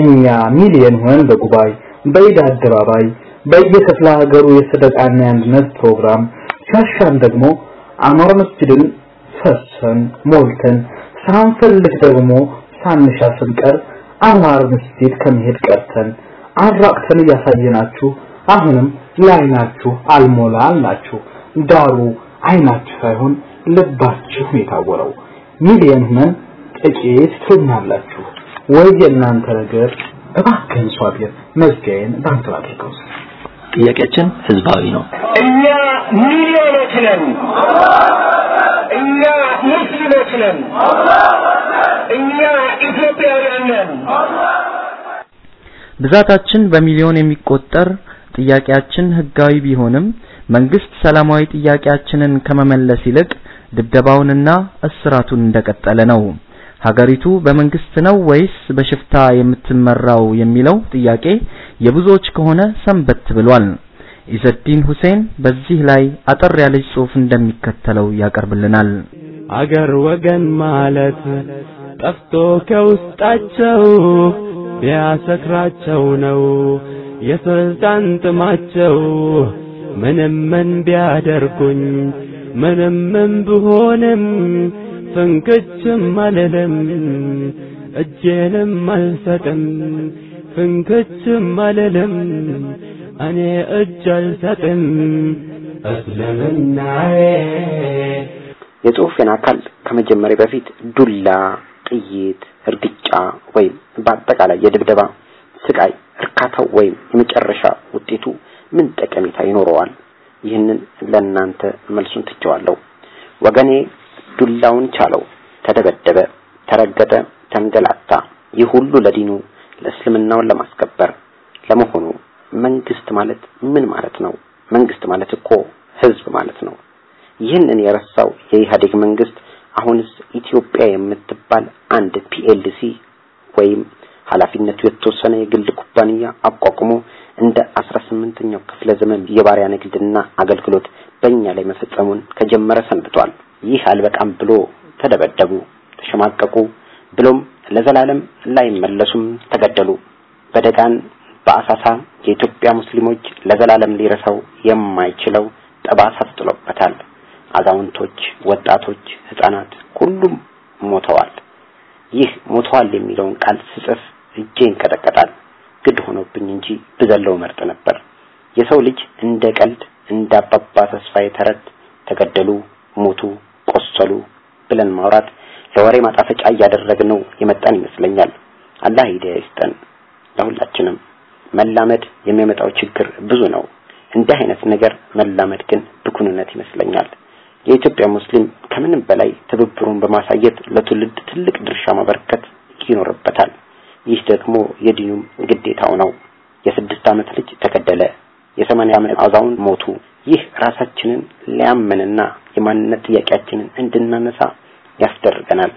እኛ ሚሊየን ሆነን በጉባኤ በኢድ አደባባይ በየክፍለ ሀገሩ የሰደቃና የአንድነት ፕሮግራም ሲያሻን ደግሞ አኗር መስጅድን ፈሰን ሞልተን ሳንፈልግ ደግሞ ሳንሻ ስንቀር አንዋር መስጂድ ከመሄድ ቀርተን አራቅተን እያሳየናችሁ አሁንም ለአይናችሁ አልሞላ አልናችሁ። ዳሩ አይናችሁ ሳይሆን ልባችሁ የታወረው። ሚሊየን ሆነን ጥቂት ትሉኛላችሁ ወይ የእናንተ ነገር እባክህን ሷቢር መዝጊያዬን ባንተ አድርገው። ጥያቄያችን ህዝባዊ ነው። እኛ ሚሊዮኖች ነን። እኛ ሙስሊሞች ነን። እኛ ኢትዮጵያውያን ነን። ብዛታችን በሚሊዮን የሚቆጠር ጥያቄያችን ህጋዊ ቢሆንም መንግስት ሰላማዊ ጥያቄያችንን ከመመለስ ይልቅ ድብደባውንና እስራቱን እንደቀጠለ ነው። ሀገሪቱ በመንግስት ነው ወይስ በሽፍታ የምትመራው የሚለው ጥያቄ የብዙዎች ከሆነ ሰንበት ብሏል። ኢዘዲን ሁሴን በዚህ ላይ አጠር ያለች ጽሑፍ እንደሚከተለው ያቀርብልናል። አገር ወገን ማለት ጠፍቶ ከውስጣቸው ቢያሰክራቸው ነው የስልጣን ጥማቸው። ምንም ምን ቢያደርጉኝ ምንም ምን ብሆንም ፍንክችም አልልም እጄንም አልሰጥም ፍንክችም አልልም እኔ እጅ አልሰጥም እስልምናዬ የጽሑፌን አካል ከመጀመሪያ በፊት ዱላ፣ ጥይት፣ እርግጫ ወይም በአጠቃላይ የድብደባ ስቃይ እርካታው ወይም የመጨረሻ ውጤቱ ምን ጠቀሜታ ይኖረዋል? ይህንን ለእናንተ መልሱን ትቸዋለሁ። ወገኔ ዱላውን ቻለው፣ ተደበደበ፣ ተረገጠ፣ ተንገላታ። ይህ ሁሉ ለዲኑ ለእስልምናውን ለማስከበር። ለመሆኑ መንግስት ማለት ምን ማለት ነው? መንግስት ማለት እኮ ህዝብ ማለት ነው። ይህንን የረሳው የኢህአዴግ መንግስት አሁንስ ኢትዮጵያ የምትባል አንድ ፒኤልሲ ወይም ኃላፊነቱ የተወሰነ የግል ኩባንያ አቋቁሞ እንደ አስራ ስምንተኛው ክፍለ ዘመን የባሪያ ንግድና አገልግሎት በእኛ ላይ መፈጸሙን ከጀመረ ሰንብቷል። ይህ አልበቃም ብሎ ተደበደቡ፣ ተሸማቀቁ፣ ብሎም ለዘላለም ላይመለሱም ተገደሉ። በደጋን በአሳሳ የኢትዮጵያ ሙስሊሞች ለዘላለም ሊረሳው የማይችለው ጠባሳ ጥሎበታል። አዛውንቶች፣ ወጣቶች፣ ህፃናት ሁሉም ሞተዋል። ይህ ሞተዋል የሚለውን ቃል ስጽፍ እጄ ይንቀጠቀጣል። ግድ ሆኖብኝ እንጂ ብዘለው መርጥ ነበር። የሰው ልጅ እንደ ቀልድ እንደ አባባ ተስፋዬ ተረት ተገደሉ፣ ሞቱ፣ ቆሰሉ ብለን ማውራት ለወሬ ማጣፈጫ እያደረግነው የመጣን ይመስለኛል። አላህ ሂዳያ ይስጠን ለሁላችንም። መላመድ የሚያመጣው ችግር ብዙ ነው። እንዲህ አይነት ነገር መላመድ ግን ብኩንነት ይመስለኛል። የኢትዮጵያ ሙስሊም ከምንም በላይ ትብብሩን በማሳየት ለትውልድ ትልቅ ድርሻ ማበረከት ይኖርበታል። ይህ ደግሞ የዲኑም ግዴታው ነው። የስድስት ዓመት ልጅ ተገደለ፣ የሰማንያ ዓመት አዛውንት ሞቱ። ይህ ራሳችንን ሊያመንና የማንነት ጥያቄያችንን እንድናነሳ ያስደርገናል።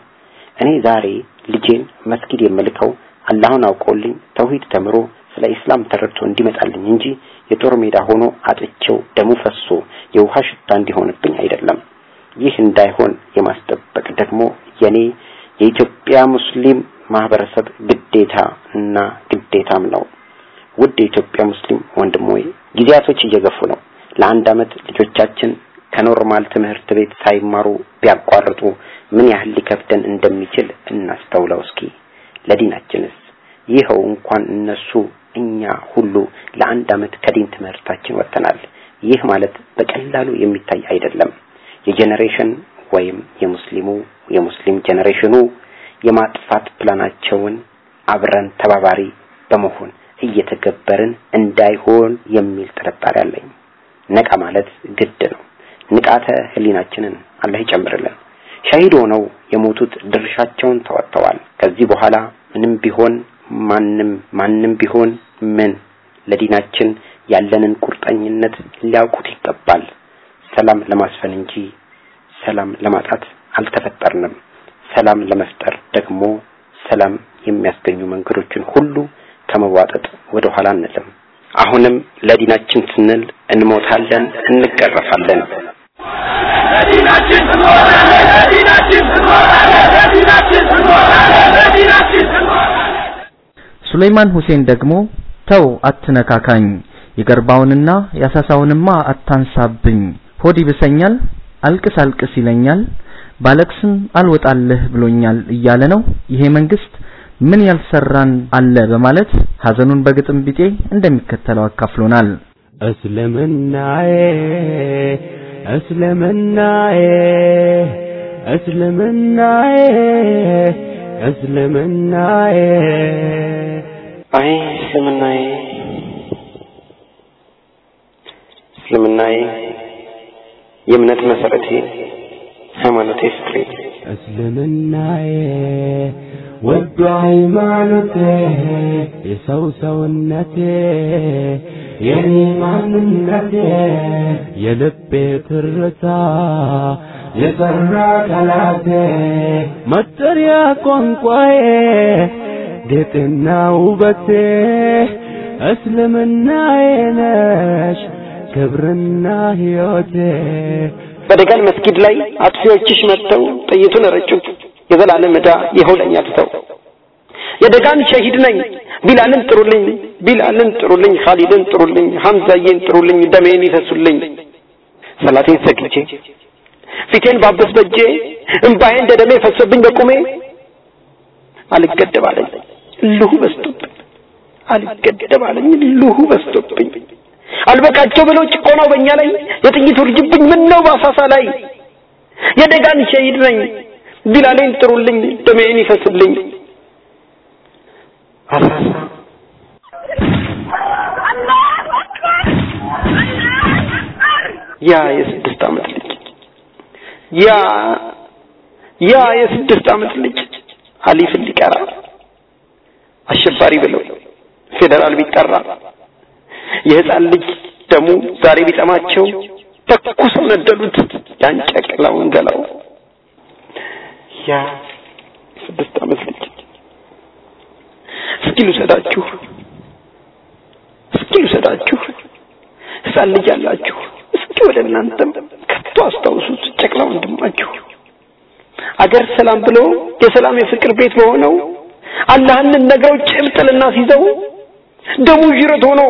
እኔ ዛሬ ልጄን መስጊድ የምልከው አላህን አውቆልኝ ተውሂድ ተምሮ ስለ ኢስላም ተረድቶ እንዲመጣልኝ እንጂ የጦር ሜዳ ሆኖ አጥቼው ደሙ ፈሶ የውሃ ሽታ እንዲሆንብኝ አይደለም። ይህ እንዳይሆን የማስጠበቅ ደግሞ የኔ የኢትዮጵያ ሙስሊም ማህበረሰብ ግዴታ እና ግዴታም ነው። ውድ የኢትዮጵያ ሙስሊም ወንድሞይ ጊዜያቶች እየገፉ ነው። ለአንድ አመት ልጆቻችን ከኖርማል ትምህርት ቤት ሳይማሩ ቢያቋርጡ ምን ያህል ሊከብደን እንደሚችል እናስተውለው እስኪ። ለዲናችንስ ይኸው እንኳን እነሱ እኛ ሁሉ ለአንድ አመት ከዲን ትምህርታችን ወጥተናል። ይህ ማለት በቀላሉ የሚታይ አይደለም። የ generation ወይም የሙስሊሙ የሙስሊም generation ኑ የማጥፋት ፕላናቸውን አብረን ተባባሪ በመሆን እየተገበርን እንዳይሆን የሚል ጥርጣሬ አለኝ። ነቃ ማለት ግድ ነው። ንቃተ ህሊናችንን አላህ ይጨምርልን። ሸሂድ ሆነው የሞቱት ድርሻቸውን ተወጥተዋል። ከዚህ በኋላ ምንም ቢሆን ማንም ማንም ቢሆን ምን ለዲናችን ያለንን ቁርጠኝነት ሊያውቁት ይገባል። ሰላም ለማስፈን እንጂ ሰላም ለማጣት አልተፈጠርንም። ሰላም ለመፍጠር ደግሞ ሰላም የሚያስገኙ መንገዶችን ሁሉ ከመዋጠጥ ወደ ኋላ አንልም። አሁንም ለዲናችን ስንል እንሞታለን፣ ለዲናችን ሱሌይማን ሁሴን ደግሞ ተው አትነካካኝ፣ የገርባውንና ያሳሳውንማ አታንሳብኝ፣ ሆድ ይብሰኛል፣ አልቅስ አልቅስ ይለኛል፣ ባለቅስም አልወጣልህ ብሎኛል እያለ ነው። ይሄ መንግስት ምን ያልሰራን አለ በማለት ሀዘኑን በግጥም ቢጤ እንደሚከተለው አካፍሎናል። እስልምናዬ እስልምናዬ እስልምናዬ እስልምናዬ አይ እስልምናዬ እስልምናዬ የእምነት መሰረቴ ሃይማኖቴ ፍቅሬ። እስልምናዬ ወዶ ሃይማኖቴ የሰው ሰውነቴ የኔ ማንነቴ የልቤ ትርታ የጠራ ቃላቴ መጠሪያ ቋንቋዬ ጌጥና ውበቴ እስልምናዬ ነሽ ክብርና ሕይወቴ። በደጋን መስጊድ ላይ አጥፊዎችሽ መጥተው ጥይቱን ረጩት የዘላለም ዕዳ ይኸው ትተው። የደጋን ሸሂድ ነኝ ቢላልን ጥሩልኝ ቢላልን ጥሩልኝ ኻሊድን ጥሩልኝ ሐምዛዬን ጥሩልኝ ደሜን ይፈሱልኝ። ሰላቴን ሰግጄ ፊቴን ባበስ በጄ እምባዬ እንደ ደሜ ፈሶብኝ በቁሜ። አልገደብ እልሁ በስቶብኝ አልገደብ አለኝ እልሁ በስቶብኝ አልበቃቸው ብለው ጭቆናው በእኛ ላይ የጥይቱ ልጅብኝ ምን ነው ባሳሳ ላይ? የደጋን ሸሂድ ነኝ ቢላሌን ጥሩልኝ ደሜን ይፈስልኝ። ያ የስድስት ዓመት ልጅ ያ ያ የስድስት ዓመት ልጅ አሊፍን ሊቀራ አሸባሪ ብለው ፌዴራል ቢጠራ የህፃን ልጅ ደሙ ዛሬ ቢጠማቸው ተኩሰው ነደሉት። ያን ጨቅላውን ገላው ያ የስድስት ዓመት ልጅ እስኪ ልውሰዳችሁ እስኪ ልውሰዳችሁ። ህፃን ልጅ አላችሁ እስኪ ወደ እናንተም ከቶ አስታውሱት። ጨቅላ ወንድማችሁ አገር ሰላም ብሎ የሰላም የፍቅር ቤት በሆነው አላህን ነግረው ጭብጥልና ሲይዘው ደሙ ጅረት ሆኖ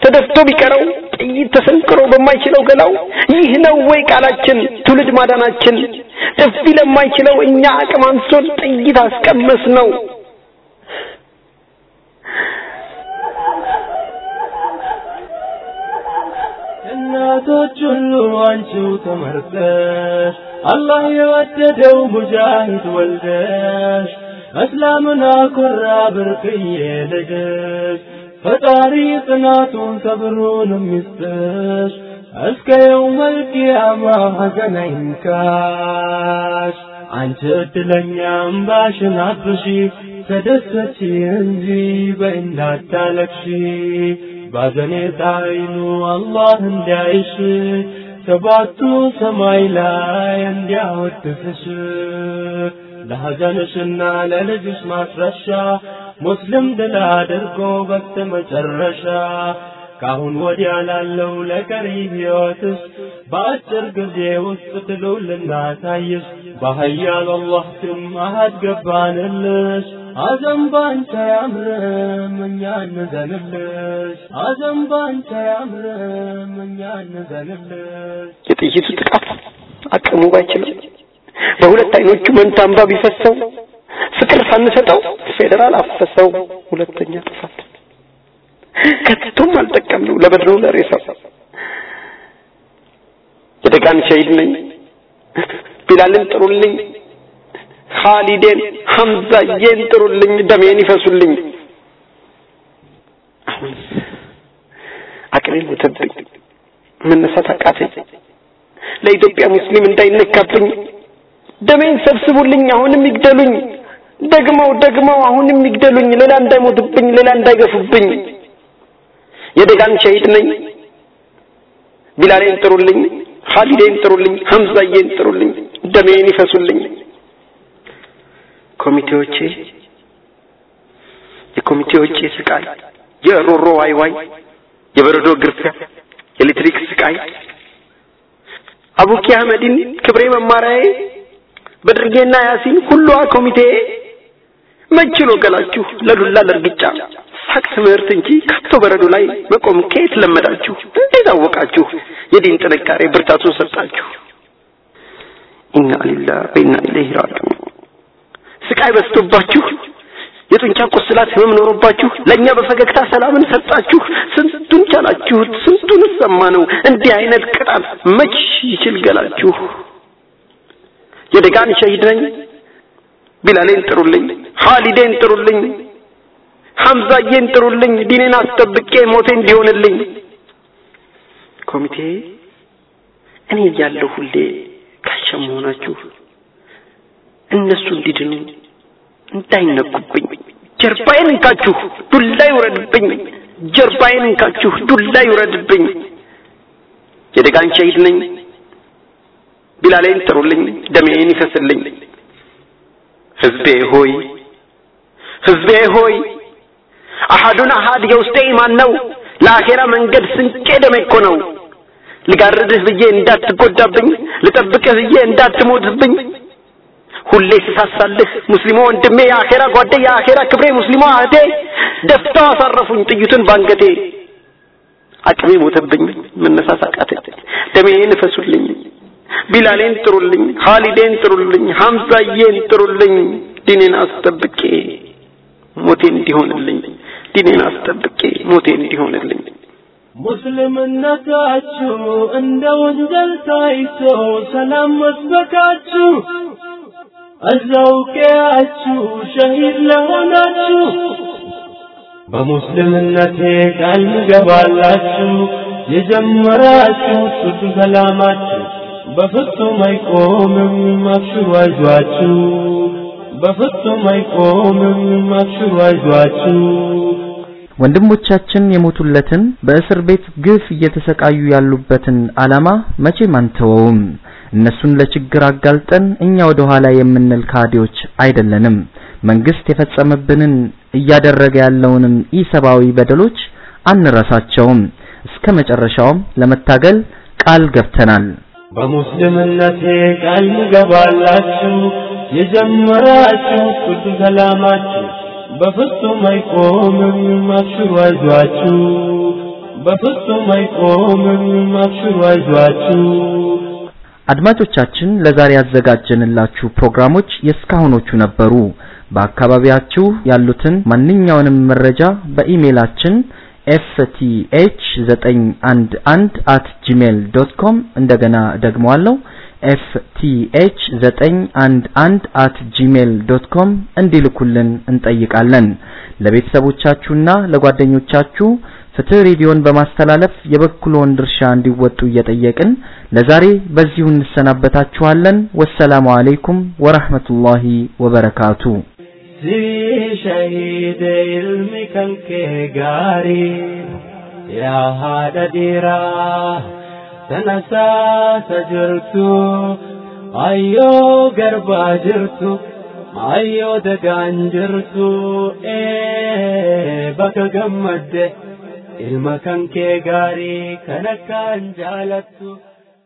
ተደፍቶ ቢቀረው ጥይት ተሰንቅሮ በማይችለው ገላው ይህ ነው ወይ ቃላችን ትውልድ ማዳናችን? ጥፊ ለማይችለው እኛ አቅም አንሶን ጥይት አስቀመስ ነው። እናቶች ሁሉ አንቺው ተመርጠሽ አላህ የወደደው ሙጃሂድ ወልደሽ እስላምን አኮራ ብርቅዬ ልጅሽ ፈጣሪ ጽናቱን ሰብሩንም ይስጥሽ እስከ የውመል ቂያማ ሐዘን አይንካሽ። አንቺ እድለኛ እምባሽን አብሺ ተደሰቺ እንጂ በእንዳታለቅሺ ባዘኔታ አይኑ አላህ እንዲያይሽ ሰባቱ ሰማይ ላይ እንዲያወድስሽ ለሐዘንሽና ለልጅሽ ማስረሻ ሙስሊም ድል አድርጎ በስተመጨረሻ ካሁን ወዲያ ላለው ለቀሪ ሕይወትሽ በአጭር ጊዜ ውስጥ ትሉ ልናሳይሽ። በኃያል አላህ ስም አሃድ ገባንልሽ። አዘን ባንቺ አያምርም እኛ እንዘንልሽ። አዘን ባንቺ አያምርም እኛ እንዘንልሽ። የጥይቱ ጥቃት አቅሙ ባይችልም በሁለት አይኖቹ መንታ እንባ ቢፈሰው ፍቅር ሳንሰጠው ፌዴራል አፈሰው ሁለተኛ ጥፋት። ከቶም አልጠቀምነው ለበድሩ ለሬሳው። የደጋን ሸሂድ ነኝ ቢላልን ጥሩልኝ ኻሊዴን ሐምዛዬን ጥሩልኝ ደሜን ይፈሱልኝ። አሁን ሞተብኝ መነሳት አቃተኝ። ለኢትዮጵያ ሙስሊም እንዳይነካብኝ ደሜን ሰብስቡልኝ አሁንም ይግደሉኝ። ደግመው ደግመው አሁንም ይግደሉኝ። ሌላ እንዳይሞትብኝ ሌላ እንዳይገፉብኝ። የደጋን ሸሂድ ነኝ። ቢላሌን ጥሩልኝ ኻሊዴን ጥሩልኝ ሐምዛዬን ጥሩልኝ ደሜን ይፈሱልኝ። ኮሚቴዎቼ የኮሚቴዎቼ ስቃይ የሮሮ ዋይዋይ የበረዶ ግርፊያ የኤሌክትሪክ ስቃይ። አቡኪ አህመዲን ክብሬ መማሪያዬ በድርጌና ያሲን ሁሏ ኮሚቴ መችሎ ገላችሁ ለዱላ ለርግጫ ሳቅ ትምህርት እንጂ ከቶ በረዶ ላይ መቆም ከየት ለመዳችሁ? እንዴት አወቃችሁ? የዲን ጥንካሬ ብርታቱን ሰጣችሁ። ኢና ሊላህ ወኢና ኢለይሂ ራጂዑን። ስቃይ በዝቶባችሁ የጡንቻ ቁስላት ህመም ኖሮባችሁ ለእኛ በፈገግታ ሰላምን ሰጣችሁ። ስንቱን ቻላችሁት፣ ስንቱን ሰማ ነው። እንዲህ አይነት ቅጣት መች ይችል ገላችሁ? የደጋን ሸሂድ ነኝ ቢላሌን ጥሩልኝ፣ ኻሊዴን ጥሩልኝ፣ ሐምዛዬን ጥሩልኝ፣ ዲኔን አስጠብቄ ሞቴ እንዲሆንልኝ። ኮሚቴ እኔ እያለሁ ሁሌ ጋሻ መሆናችሁ እነሱ እንዲድኑ እንዳይነኩብኝ ጀርባዬን እንካችሁ ዱላ ይውረድብኝ ጀርባዬን እንካችሁ ዱላ ይውረድብኝ። የደጋን ሸሂድ ነኝ። ቢላሌን ጥሩልኝ፣ ደሜን ይፈስልኝ። ህዝቤ ሆይ ህዝቤ ሆይ አሐዱን አሐድ የውስጤ ኢማን ነው። ለአኼራ መንገድ ስንቄ ደሜ እኮ ነው። ልጋርድህ ብዬ እንዳትጎዳብኝ፣ ልጠብቅህ ብዬ እንዳትሞትብኝ ሁሌ ስሳሳልህ ሙስሊሞ ወንድሜ የአኼራ ጓዴ የአኼራ ክብሬ ሙስሊሞ እህቴ ደፍተው አሳረፉኝ ጥይቱን ባንገቴ አቅሜ ሞተብኝ መነሳት አቃተኝ ደሜን እፈሱልኝ ቢላሌን ጥሩልኝ ኻሊዴን ጥሩልኝ ሐምዛዬን ጥሩልኝ ዲኔን አስጠብቄ ሞቴ እንዲሆንልኝ ዲኔን አስጠብቄ ሞቴ እንዲሆንልኝ። ሙስልምነታችሁ እንደ ወንጀል ታይቶ ሰላም መስበካችሁ እዛው ቀያችሁ ሸሂድ ለሆናችሁ በሙስልምነቴ ቃል ምገባላችሁ የጀመራችሁት ውድ ሰላማችሁ በፍጹም አይቆምም አብሽሩ አይዟችሁ በፍጹም አይቆምም አብሽሩ አይዟችሁ ወንድሞቻችን የሞቱለትን በእስር ቤት ግፍ እየተሰቃዩ ያሉበትን ዓላማ መቼም አንተወውም። እነሱን ለችግር አጋልጠን እኛ ወደ ኋላ የምንል ካዲዎች አይደለንም። መንግስት የፈጸመብንን እያደረገ ያለውንም ኢሰብአዊ በደሎች አንረሳቸውም። እስከ መጨረሻውም ለመታገል ቃል ገብተናል። በሙስልምነቴ ቃል ምገባላችሁ የጀመራችሁት ውድ ሰላማችሁ በፍጹም አይቆምም አብሽሩ አይዟችሁ በፍጹም አይቆምም አብሽሩ አይዟችሁ አድማጮቻችን ለዛሬ ያዘጋጀንላችሁ ፕሮግራሞች የእስካሁኖቹ ነበሩ። በአካባቢያችሁ ያሉትን ማንኛውንም መረጃ በኢሜይላችን fth911 at gmail dot com እንደገና ደግመዋለሁ fth911 at gmail dot com እንዲልኩልን እንጠይቃለን። ለቤተሰቦቻችሁና ለጓደኞቻችሁ ፍትህ ሬዲዮን በማስተላለፍ የበኩሎን ድርሻ እንዲወጡ እየጠየቅን ለዛሬ በዚሁ እንሰናበታችኋለን። ወሰላሙ አለይኩም ወራህመቱላሂ ወበረካቱ። سي شهيد علمك كجاري يا هذا ديرا تنسى سجرتو أيو قربا جرتو أيو دقان جرتو. إيه بك قمد. المكان كي قاري كان كان جالتو.